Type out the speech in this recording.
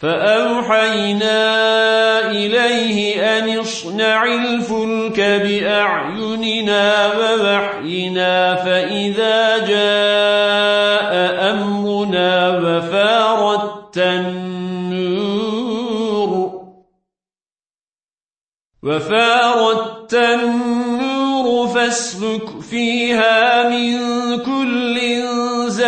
فأوحينا إليه أن اصنع الفلك بأعيننا ووحينا فإذا جاء أمرنا وفارت النور وفارت النور فاسلك فيها من كل